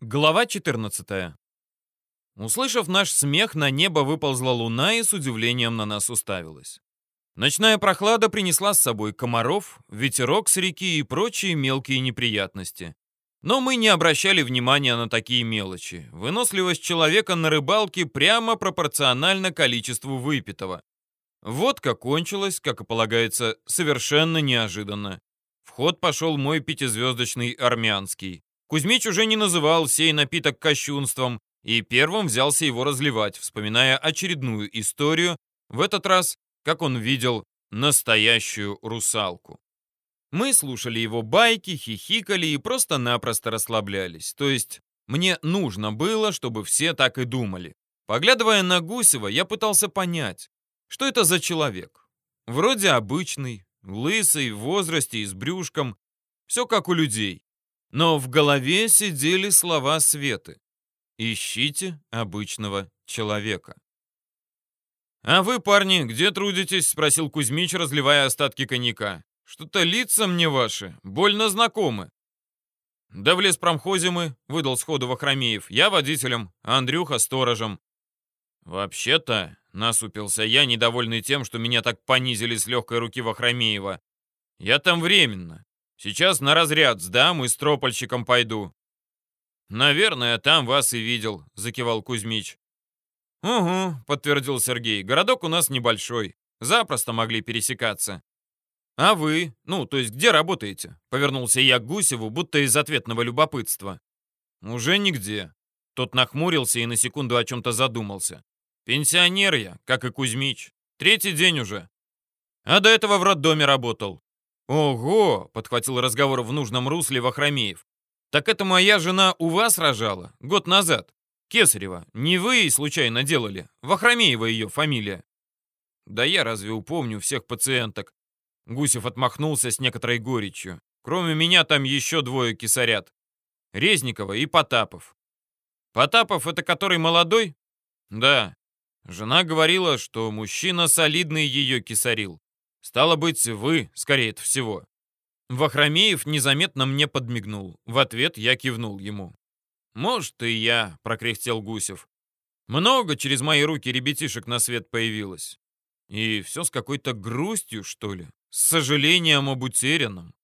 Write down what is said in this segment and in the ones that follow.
Глава 14. Услышав наш смех, на небо выползла луна и с удивлением на нас уставилась. Ночная прохлада принесла с собой комаров, ветерок с реки и прочие мелкие неприятности. Но мы не обращали внимания на такие мелочи. Выносливость человека на рыбалке прямо пропорциональна количеству выпитого. Водка кончилась, как и полагается, совершенно неожиданно. В ход пошел мой пятизвездочный армянский. Кузьмич уже не называл сей напиток кощунством и первым взялся его разливать, вспоминая очередную историю, в этот раз, как он видел настоящую русалку. Мы слушали его байки, хихикали и просто-напросто расслаблялись. То есть мне нужно было, чтобы все так и думали. Поглядывая на Гусева, я пытался понять, что это за человек. Вроде обычный, лысый, в возрасте и с брюшком. Все как у людей. Но в голове сидели слова Светы. «Ищите обычного человека». «А вы, парни, где трудитесь?» — спросил Кузьмич, разливая остатки коньяка. «Что-то лица мне ваши больно знакомы». «Да в леспромхозе мы», — выдал сходу Вахромеев. «Я водителем, а Андрюха сторожем». «Вообще-то», — насупился я, недовольный тем, что меня так понизили с легкой руки Вахромеева, «я там временно. Сейчас на разряд сдам и с тропольщиком пойду». «Наверное, там вас и видел», — закивал Кузьмич. «Угу», — подтвердил Сергей. «Городок у нас небольшой. Запросто могли пересекаться». «А вы? Ну, то есть где работаете?» — повернулся я к Гусеву, будто из ответного любопытства. «Уже нигде». Тот нахмурился и на секунду о чем-то задумался. «Пенсионер я, как и Кузьмич. Третий день уже. А до этого в роддоме работал. «Ого!» — подхватил разговор в нужном русле Вахромеев. «Так это моя жена у вас рожала? Год назад. Кесарева. Не вы случайно делали? Вахромеева ее фамилия». «Да я разве упомню всех пациенток?» Гусев отмахнулся с некоторой горечью. «Кроме меня там еще двое кисарят. Резникова и Потапов». «Потапов — это который молодой?» «Да». Жена говорила, что мужчина солидный ее кисарил. Стало быть, вы, скорее всего. Вахромеев незаметно мне подмигнул. В ответ я кивнул ему. «Может, и я», — прокряхтел Гусев. «Много через мои руки ребятишек на свет появилось. И все с какой-то грустью, что ли, с сожалением об утерянном».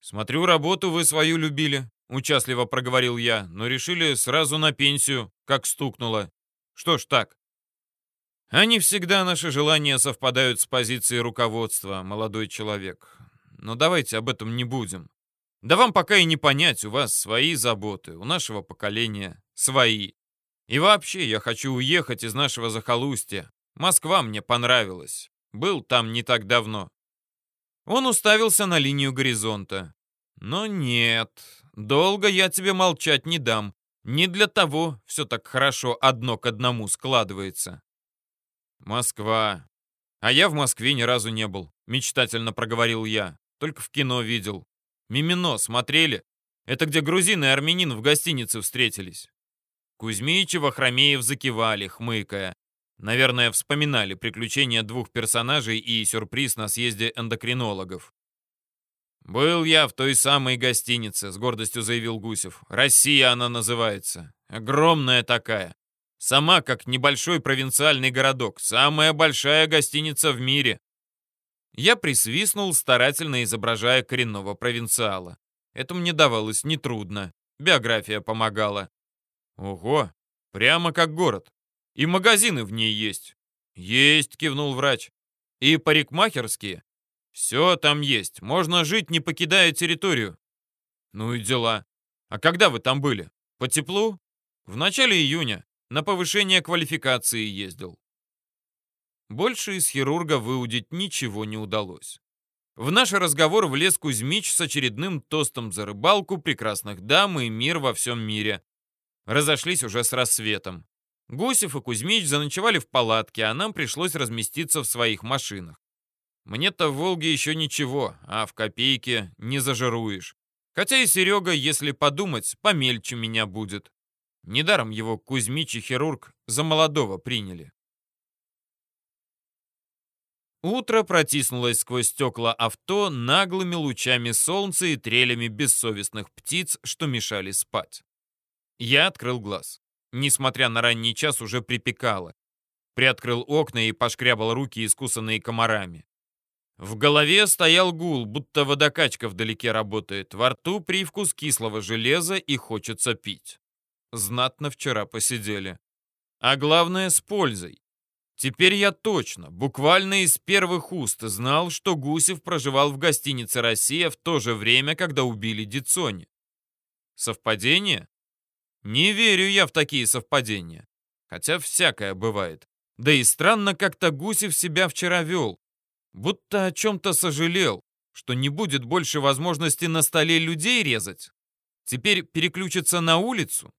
«Смотрю, работу вы свою любили», — участливо проговорил я, «но решили сразу на пенсию, как стукнуло. Что ж так?» Не всегда наши желания совпадают с позицией руководства, молодой человек. Но давайте об этом не будем. Да вам пока и не понять, у вас свои заботы, у нашего поколения свои. И вообще, я хочу уехать из нашего захолустья. Москва мне понравилась. Был там не так давно. Он уставился на линию горизонта. Но нет, долго я тебе молчать не дам. Не для того все так хорошо одно к одному складывается. «Москва. А я в Москве ни разу не был», — мечтательно проговорил я. «Только в кино видел. Мимино смотрели? Это где грузин и армянин в гостинице встретились». Кузьмич и Вахромеев закивали, хмыкая. Наверное, вспоминали приключения двух персонажей и сюрприз на съезде эндокринологов. «Был я в той самой гостинице», — с гордостью заявил Гусев. «Россия она называется. Огромная такая. Сама как небольшой провинциальный городок, самая большая гостиница в мире. Я присвистнул, старательно изображая коренного провинциала. Это мне давалось нетрудно. Биография помогала. Ого, прямо как город. И магазины в ней есть. Есть, кивнул врач. И парикмахерские. Все там есть. Можно жить, не покидая территорию. Ну и дела. А когда вы там были? По теплу? В начале июня. На повышение квалификации ездил. Больше из хирурга выудить ничего не удалось. В наш разговор влез Кузьмич с очередным тостом за рыбалку, прекрасных дам и мир во всем мире. Разошлись уже с рассветом. Гусев и Кузьмич заночевали в палатке, а нам пришлось разместиться в своих машинах. Мне-то в «Волге» еще ничего, а в копейке не зажируешь. Хотя и Серега, если подумать, помельче меня будет. Недаром его Кузьмич и хирург за молодого приняли. Утро протиснулось сквозь стекла авто наглыми лучами солнца и трелями бессовестных птиц, что мешали спать. Я открыл глаз. Несмотря на ранний час, уже припекало. Приоткрыл окна и пошкрябал руки, искусанные комарами. В голове стоял гул, будто водокачка вдалеке работает. Во рту привкус кислого железа и хочется пить. Знатно вчера посидели. А главное, с пользой. Теперь я точно, буквально из первых уст, знал, что Гусев проживал в гостинице «Россия» в то же время, когда убили Дицони. Совпадение? Не верю я в такие совпадения. Хотя всякое бывает. Да и странно как-то Гусев себя вчера вел. Будто о чем-то сожалел, что не будет больше возможности на столе людей резать. Теперь переключится на улицу.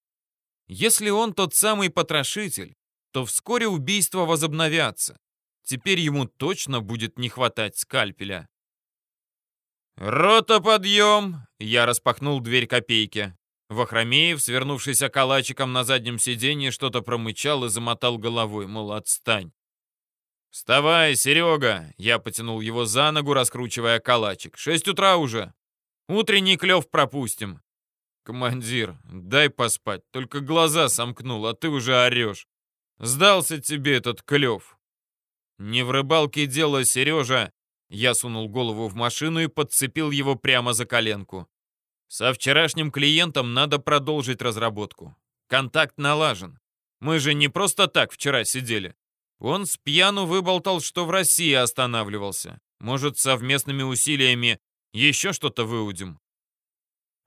Если он тот самый потрошитель, то вскоре убийства возобновятся. Теперь ему точно будет не хватать скальпеля. «Рота, подъем!» Я распахнул дверь копейки. Вахромеев, свернувшийся калачиком на заднем сиденье, что-то промычал и замотал головой, мол, отстань. «Вставай, Серега!» Я потянул его за ногу, раскручивая калачик. «Шесть утра уже. Утренний клев пропустим». «Командир, дай поспать. Только глаза сомкнул, а ты уже орешь. Сдался тебе этот клев». «Не в рыбалке дело, Сережа!» Я сунул голову в машину и подцепил его прямо за коленку. «Со вчерашним клиентом надо продолжить разработку. Контакт налажен. Мы же не просто так вчера сидели. Он с пьяну выболтал, что в России останавливался. Может, совместными усилиями еще что-то выудим?»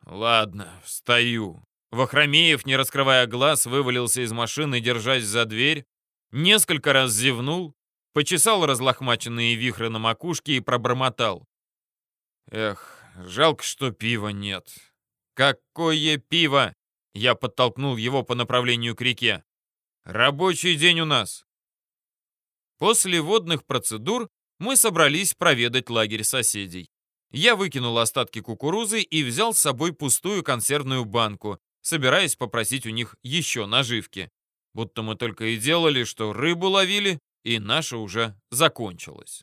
«Ладно, встаю». Вахромеев, не раскрывая глаз, вывалился из машины, держась за дверь, несколько раз зевнул, почесал разлохмаченные вихры на макушке и пробормотал. «Эх, жалко, что пива нет». «Какое пиво?» Я подтолкнул его по направлению к реке. «Рабочий день у нас». После водных процедур мы собрались проведать лагерь соседей. Я выкинул остатки кукурузы и взял с собой пустую консервную банку, собираясь попросить у них еще наживки. Будто мы только и делали, что рыбу ловили, и наша уже закончилась.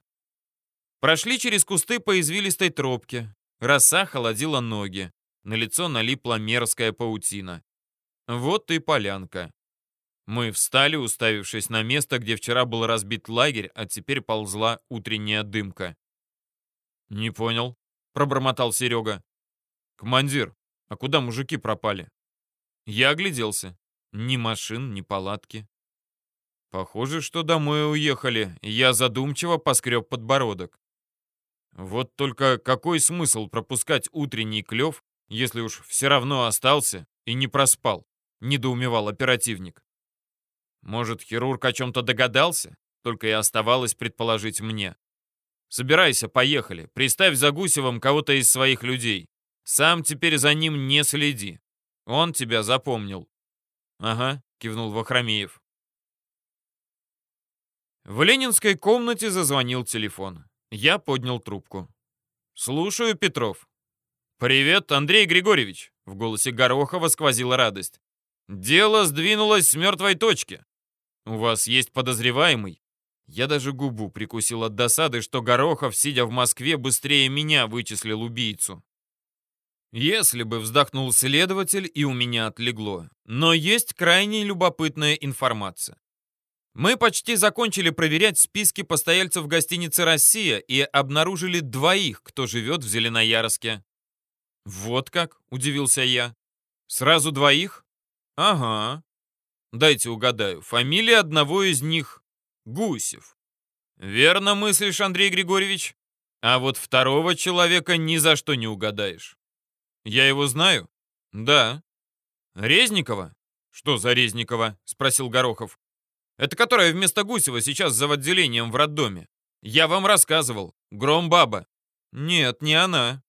Прошли через кусты по извилистой тропке. Роса холодила ноги. На лицо налипла мерзкая паутина. Вот и полянка. Мы встали, уставившись на место, где вчера был разбит лагерь, а теперь ползла утренняя дымка. «Не понял», — пробормотал Серега. «Командир, а куда мужики пропали?» Я огляделся. Ни машин, ни палатки. Похоже, что домой уехали. Я задумчиво поскреб подбородок. Вот только какой смысл пропускать утренний клев, если уж все равно остался и не проспал? Недоумевал оперативник. Может, хирург о чем-то догадался? Только и оставалось предположить мне. Собирайся, поехали. Приставь за Гусевым кого-то из своих людей. Сам теперь за ним не следи. Он тебя запомнил. Ага, кивнул Вахромеев. В ленинской комнате зазвонил телефон. Я поднял трубку. «Слушаю, Петров». «Привет, Андрей Григорьевич!» В голосе Горохова сквозила радость. «Дело сдвинулось с мертвой точки. У вас есть подозреваемый?» Я даже губу прикусил от досады, что Горохов, сидя в Москве, быстрее меня вычислил убийцу. Если бы вздохнул следователь, и у меня отлегло. Но есть крайне любопытная информация. Мы почти закончили проверять списки постояльцев гостиницы «Россия» и обнаружили двоих, кто живет в Зеленоярске. «Вот как?» — удивился я. «Сразу двоих?» «Ага. Дайте угадаю, фамилия одного из них — Гусев. Верно мыслишь, Андрей Григорьевич? А вот второго человека ни за что не угадаешь. Я его знаю? Да. Резникова? Что за Резникова? Спросил Горохов. Это которая вместо Гусева сейчас за отделением в роддоме. Я вам рассказывал. Громбаба. Нет, не она.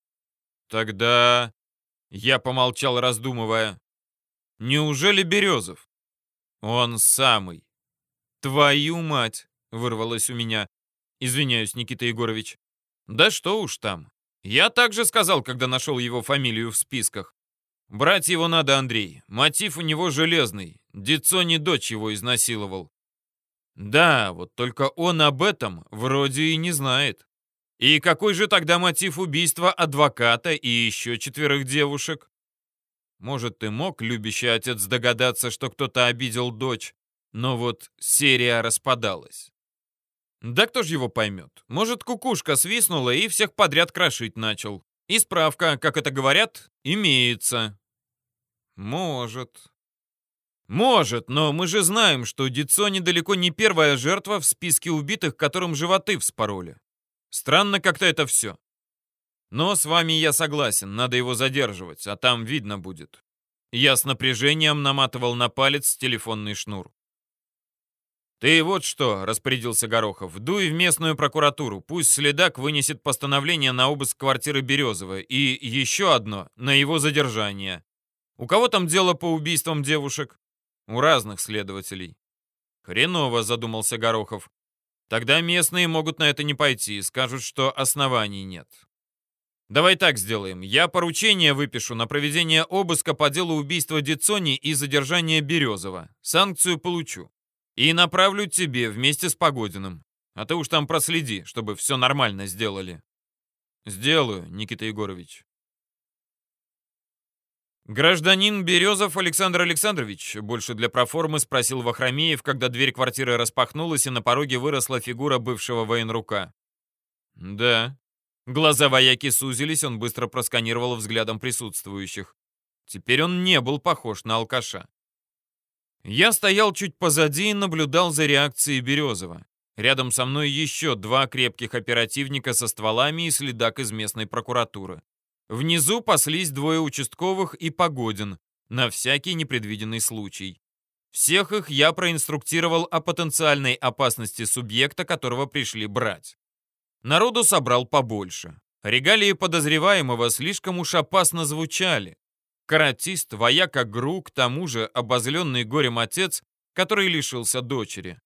Тогда... Я помолчал, раздумывая. Неужели Березов? «Он самый». «Твою мать!» — вырвалось у меня. «Извиняюсь, Никита Егорович». «Да что уж там. Я также сказал, когда нашел его фамилию в списках. Брать его надо, Андрей. Мотив у него железный. не дочь его изнасиловал. Да, вот только он об этом вроде и не знает. И какой же тогда мотив убийства адвоката и еще четверых девушек? Может, и мог любящий отец догадаться, что кто-то обидел дочь, но вот серия распадалась. Да кто ж его поймет? Может, кукушка свистнула и всех подряд крошить начал. И справка, как это говорят, имеется. Может. Может, но мы же знаем, что Дицо недалеко не первая жертва в списке убитых, которым животы вспороли. Странно как-то это все. Но с вами я согласен, надо его задерживать, а там видно будет. Я с напряжением наматывал на палец телефонный шнур. «Ты вот что», — распорядился Горохов, — «дуй в местную прокуратуру, пусть следак вынесет постановление на обыск квартиры Березова и еще одно на его задержание. У кого там дело по убийствам девушек?» «У разных следователей». «Хреново», — задумался Горохов. «Тогда местные могут на это не пойти, скажут, что оснований нет. Давай так сделаем. Я поручение выпишу на проведение обыска по делу убийства Дицони и задержания Березова. Санкцию получу. И направлю тебе вместе с Погодиным. А ты уж там проследи, чтобы все нормально сделали. Сделаю, Никита Егорович. Гражданин Березов Александр Александрович, больше для проформы спросил Вахромеев, когда дверь квартиры распахнулась и на пороге выросла фигура бывшего военрука. Да, Глаза вояки сузились, он быстро просканировал взглядом присутствующих. Теперь он не был похож на алкаша. Я стоял чуть позади и наблюдал за реакцией Березова. Рядом со мной еще два крепких оперативника со стволами и следак из местной прокуратуры. Внизу паслись двое участковых и Погодин, на всякий непредвиденный случай. Всех их я проинструктировал о потенциальной опасности субъекта, которого пришли брать. Народу собрал побольше. Регалии подозреваемого слишком уж опасно звучали. Каратист, вояка Гру, к тому же обозленный горем отец, который лишился дочери.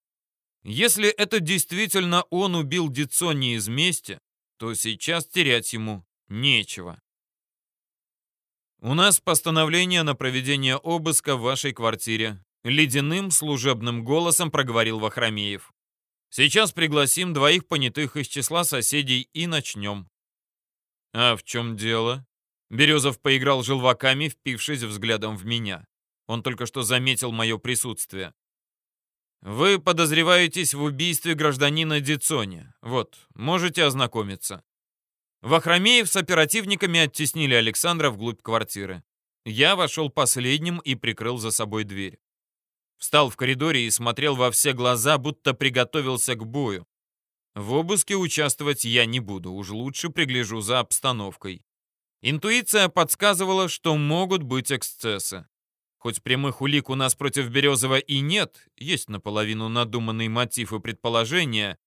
Если это действительно он убил Дицо не из мести, то сейчас терять ему нечего. У нас постановление на проведение обыска в вашей квартире. Ледяным служебным голосом проговорил Вахромеев. Сейчас пригласим двоих понятых из числа соседей и начнем». «А в чем дело?» Березов поиграл желваками, впившись взглядом в меня. Он только что заметил мое присутствие. «Вы подозреваетесь в убийстве гражданина Дицони. Вот, можете ознакомиться». Вахромеев с оперативниками оттеснили Александра вглубь квартиры. Я вошел последним и прикрыл за собой дверь. Встал в коридоре и смотрел во все глаза, будто приготовился к бою. В обыске участвовать я не буду, уж лучше пригляжу за обстановкой. Интуиция подсказывала, что могут быть эксцессы. Хоть прямых улик у нас против Березова и нет, есть наполовину надуманный мотив и предположения,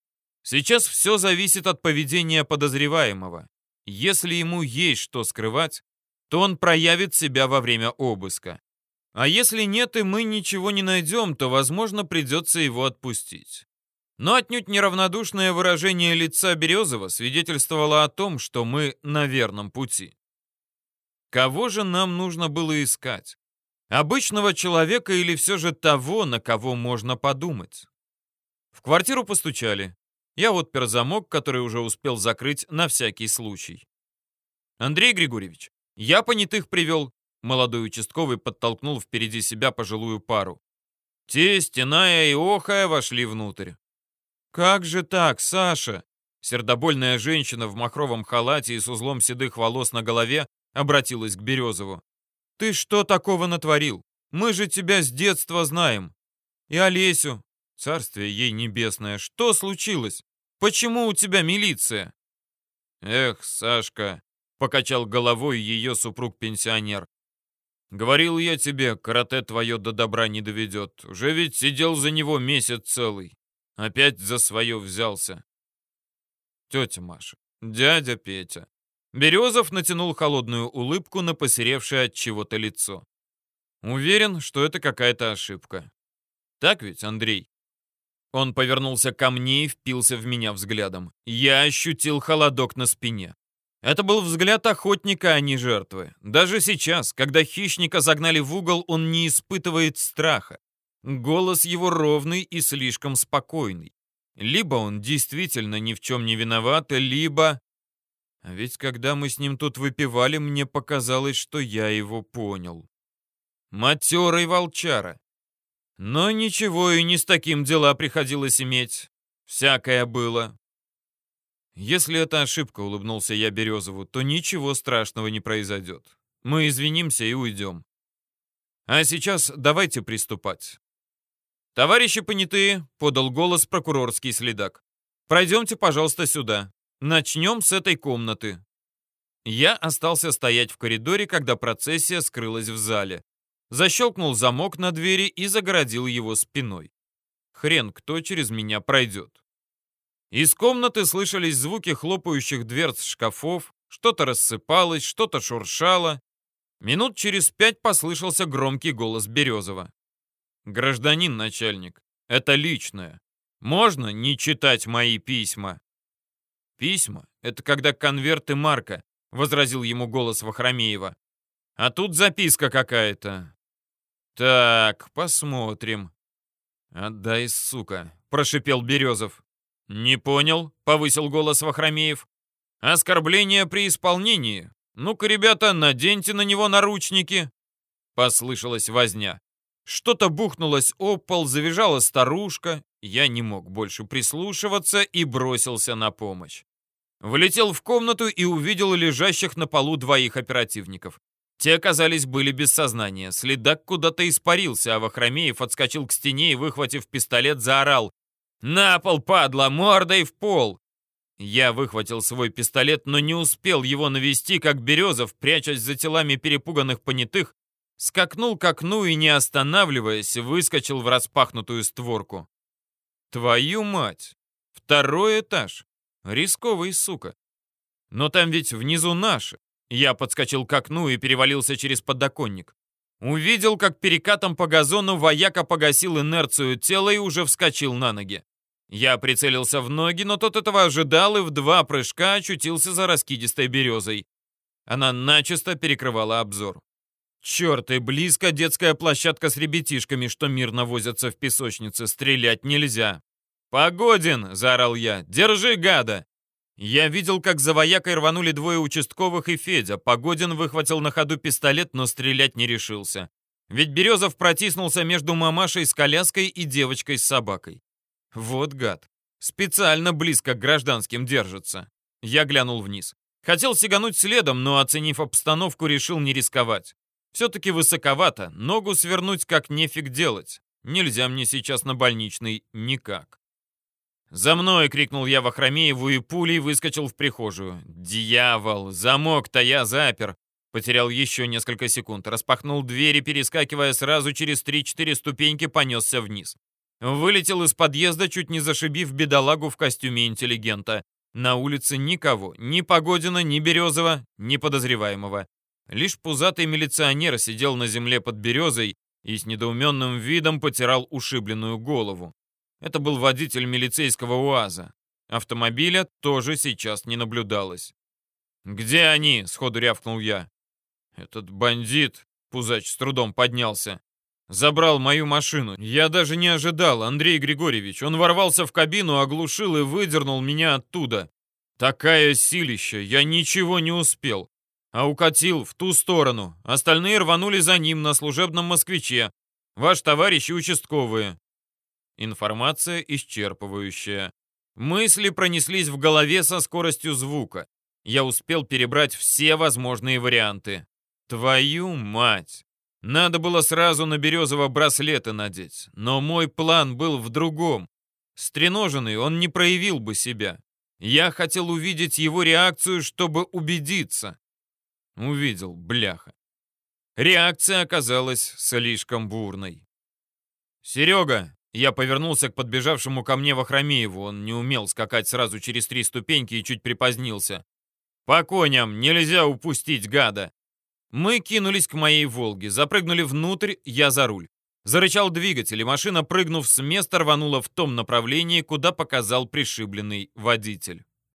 сейчас все зависит от поведения подозреваемого. Если ему есть что скрывать, то он проявит себя во время обыска. А если нет и мы ничего не найдем, то, возможно, придется его отпустить. Но отнюдь неравнодушное выражение лица Березова свидетельствовало о том, что мы на верном пути. Кого же нам нужно было искать? Обычного человека или все же того, на кого можно подумать? В квартиру постучали. Я отпер замок, который уже успел закрыть на всякий случай. Андрей Григорьевич, я понятых привел. Молодой участковый подтолкнул впереди себя пожилую пару. Те, стеная и охая, вошли внутрь. «Как же так, Саша?» Сердобольная женщина в махровом халате и с узлом седых волос на голове обратилась к Березову. «Ты что такого натворил? Мы же тебя с детства знаем. И Олесю, царствие ей небесное, что случилось? Почему у тебя милиция?» «Эх, Сашка», — покачал головой ее супруг-пенсионер, Говорил я тебе, карате твое до добра не доведет. Уже ведь сидел за него месяц целый. Опять за свое взялся. Тетя Маша, дядя Петя. Березов натянул холодную улыбку на посеревшее от чего-то лицо. Уверен, что это какая-то ошибка. Так ведь, Андрей? Он повернулся ко мне и впился в меня взглядом. Я ощутил холодок на спине. Это был взгляд охотника, а не жертвы. Даже сейчас, когда хищника загнали в угол, он не испытывает страха. Голос его ровный и слишком спокойный. Либо он действительно ни в чем не виноват, либо... А ведь когда мы с ним тут выпивали, мне показалось, что я его понял. Матерый волчара. Но ничего и не с таким дела приходилось иметь. Всякое было. Если это ошибка, улыбнулся я Березову, то ничего страшного не произойдет. Мы извинимся и уйдем. А сейчас давайте приступать. «Товарищи понятые», — подал голос прокурорский следак. «Пройдемте, пожалуйста, сюда. Начнем с этой комнаты». Я остался стоять в коридоре, когда процессия скрылась в зале. Защелкнул замок на двери и загородил его спиной. Хрен кто через меня пройдет. Из комнаты слышались звуки хлопающих дверц шкафов, что-то рассыпалось, что-то шуршало. Минут через пять послышался громкий голос Березова. «Гражданин начальник, это личное. Можно не читать мои письма?» «Письма — это когда конверты марка», — возразил ему голос Вахромеева. «А тут записка какая-то». «Так, посмотрим». «Отдай, сука», — прошипел Березов. «Не понял», — повысил голос Вахромеев. «Оскорбление при исполнении. Ну-ка, ребята, наденьте на него наручники». Послышалась возня. Что-то бухнулось об пол, завизжала старушка. Я не мог больше прислушиваться и бросился на помощь. Влетел в комнату и увидел лежащих на полу двоих оперативников. Те, оказались, были без сознания. Следак куда-то испарился, а Вахромеев отскочил к стене и, выхватив пистолет, заорал. «На пол, падла, мордой в пол!» Я выхватил свой пистолет, но не успел его навести, как Березов, прячась за телами перепуганных понятых, скакнул к окну и, не останавливаясь, выскочил в распахнутую створку. Твою мать! Второй этаж. Рисковый, сука. Но там ведь внизу наши. Я подскочил к окну и перевалился через подоконник. Увидел, как перекатом по газону вояка погасил инерцию тела и уже вскочил на ноги. Я прицелился в ноги, но тот этого ожидал и в два прыжка очутился за раскидистой березой. Она начисто перекрывала обзор. Черт, и близко детская площадка с ребятишками, что мирно возятся в песочнице. Стрелять нельзя. «Погодин!» — заорал я. «Держи, гада!» Я видел, как за воякой рванули двое участковых и Федя. Погодин выхватил на ходу пистолет, но стрелять не решился. Ведь Березов протиснулся между мамашей с коляской и девочкой с собакой. Вот гад. Специально близко к гражданским держится. Я глянул вниз. Хотел сигануть следом, но, оценив обстановку, решил не рисковать. Все-таки высоковато, ногу свернуть как нефиг делать. Нельзя мне сейчас на больничный никак. «За мной!» — крикнул я Вахромееву и пулей выскочил в прихожую. «Дьявол! Замок-то я запер!» Потерял еще несколько секунд. Распахнул двери, перескакивая сразу через 3-4 ступеньки, понесся вниз. Вылетел из подъезда, чуть не зашибив бедолагу в костюме интеллигента. На улице никого, ни Погодина, ни Березова, ни подозреваемого. Лишь пузатый милиционер сидел на земле под березой и с недоуменным видом потирал ушибленную голову. Это был водитель милицейского УАЗа. Автомобиля тоже сейчас не наблюдалось. «Где они?» — сходу рявкнул я. «Этот бандит», — Пузач с трудом поднялся, — «забрал мою машину. Я даже не ожидал, Андрей Григорьевич. Он ворвался в кабину, оглушил и выдернул меня оттуда. Такая силища, я ничего не успел а укатил в ту сторону. Остальные рванули за ним на служебном москвиче. Ваш товарищ и участковые. Информация исчерпывающая. Мысли пронеслись в голове со скоростью звука. Я успел перебрать все возможные варианты. Твою мать! Надо было сразу на Березово браслеты надеть. Но мой план был в другом. Стреноженный он не проявил бы себя. Я хотел увидеть его реакцию, чтобы убедиться. Увидел, бляха. Реакция оказалась слишком бурной. «Серега!» Я повернулся к подбежавшему ко мне Вахромееву. Он не умел скакать сразу через три ступеньки и чуть припозднился. «По коням! Нельзя упустить гада!» Мы кинулись к моей «Волге», запрыгнули внутрь, я за руль. Зарычал двигатель, и машина, прыгнув с места, рванула в том направлении, куда показал пришибленный водитель.